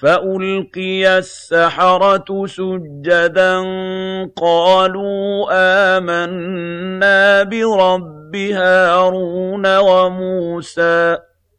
فَأُلْقِيَ السَّحَرَةُ سُجَّدًا قَالُوا آمَنَّا بِرَبِّ هَارُونَ وَمُوسَىٰ